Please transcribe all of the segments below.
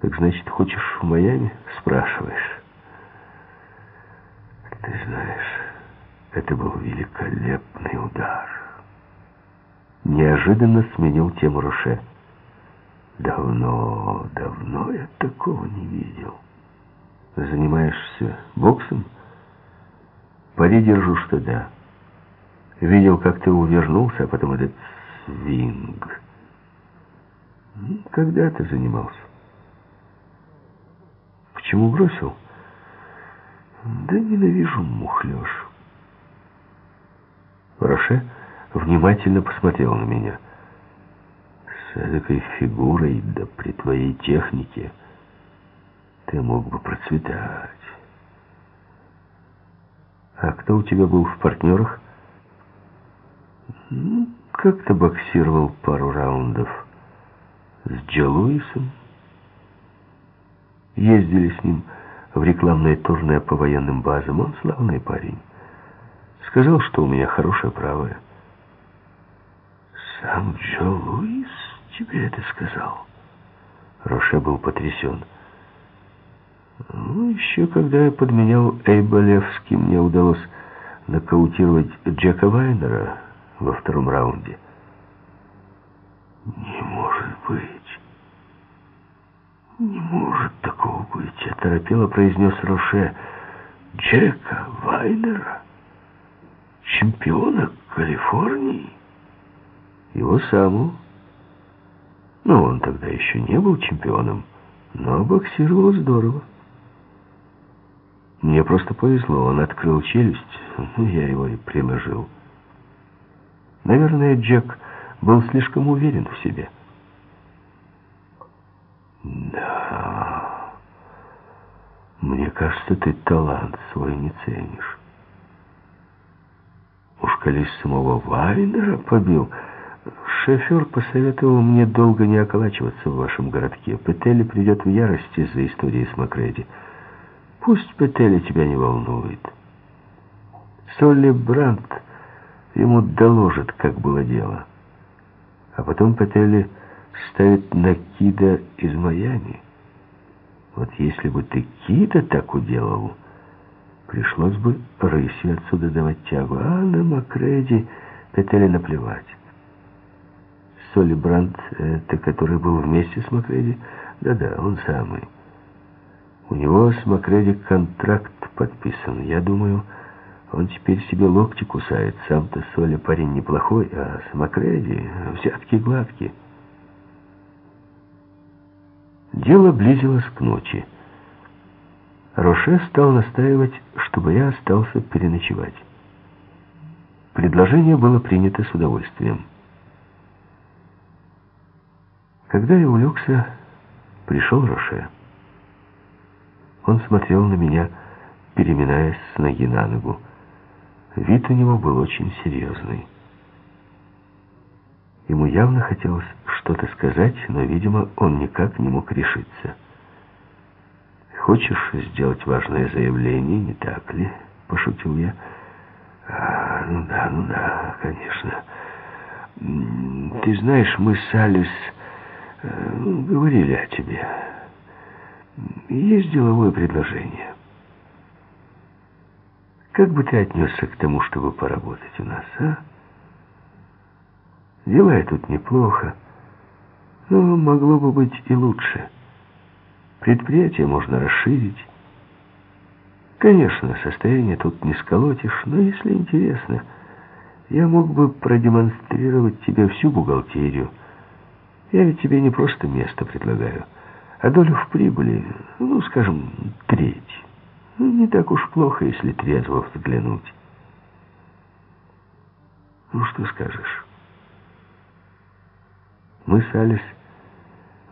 Так значит, хочешь в Майами? Спрашиваешь. Ты знаешь, это был великолепный удар. Неожиданно сменил тему Роше. Давно, давно я такого не видел. Занимаешься боксом? Пари держу, что да. Видел, как ты увернулся, а потом этот свинг. Когда ты занимался? Почему бросил? Да ненавижу мухлёж. Роше внимательно посмотрел на меня. С этой фигурой, да при твоей технике, ты мог бы процветать. А кто у тебя был в партнерах? Ну, как-то боксировал пару раундов с Джо Луисом. Ездили с ним в рекламное турне по военным базам. Он славный парень. Сказал, что у меня хорошее правое. Сам Джо Луис тебе это сказал? Роше был потрясен. Ну, еще когда я подменял Эйба Левски, мне удалось нокаутировать Джека Вайнера во втором раунде. Не может быть. Не может такого быть, оторопело произнес Роше. Джека Вайнера? Чемпиона Калифорнии? Его саму. Ну, он тогда еще не был чемпионом, но боксировал здорово. Мне просто повезло, он открыл челюсть, ну, я его и приложил. Наверное, Джек был слишком уверен в себе. Мне кажется, ты талант свой не ценишь. Уж коли самого Вайнера побил, шофер посоветовал мне долго не околачиваться в вашем городке. Петели придет в ярость из-за истории с Макреди. Пусть Петели тебя не волнует. Солли Брандт ему доложит, как было дело. А потом Петели ставит на Кида из Майами. Вот если бы ты Кида так уделал, пришлось бы рысью отсюда давать тягу. А на Макреди Петели наплевать. Соли Брандт, это который был вместе с Макреди? Да-да, он самый. У него с Макреди контракт подписан. Я думаю, он теперь себе локти кусает. Сам-то Соли парень неплохой, а с Макреди взятки гладкие. Дело близилось к ночи. Роше стал настаивать, чтобы я остался переночевать. Предложение было принято с удовольствием. Когда я улегся, пришел Роше. Он смотрел на меня, переминаясь с ноги на ногу. Вид у него был очень серьезный. Ему явно хотелось что-то сказать, но, видимо, он никак не мог решиться. «Хочешь сделать важное заявление, не так ли?» — пошутил я. «А, ну да, ну да, конечно. Ты знаешь, мы с Алис э, говорили о тебе». Есть деловое предложение. Как бы ты отнесся к тому, чтобы поработать у нас, а? Дела я тут неплохо, но могло бы быть и лучше. Предприятие можно расширить. Конечно, состояние тут не сколотишь, но если интересно, я мог бы продемонстрировать тебе всю бухгалтерию. Я ведь тебе не просто место предлагаю а долю в прибыли, ну, скажем, треть. Ну, не так уж плохо, если трезво взглянуть. Ну, что скажешь? Мы с Алис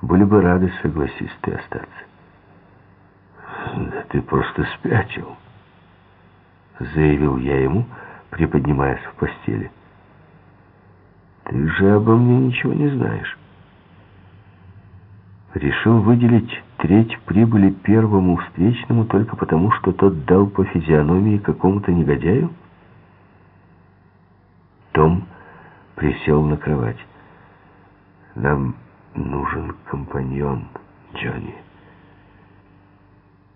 были бы рады, согласись ты остаться. Да ты просто спятил, заявил я ему, приподнимаясь в постели. Ты же обо мне ничего не знаешь решил выделить треть прибыли первому встречному только потому, что тот дал по физиономии какому-то негодяю? Том присел на кровать. «Нам нужен компаньон, Джонни».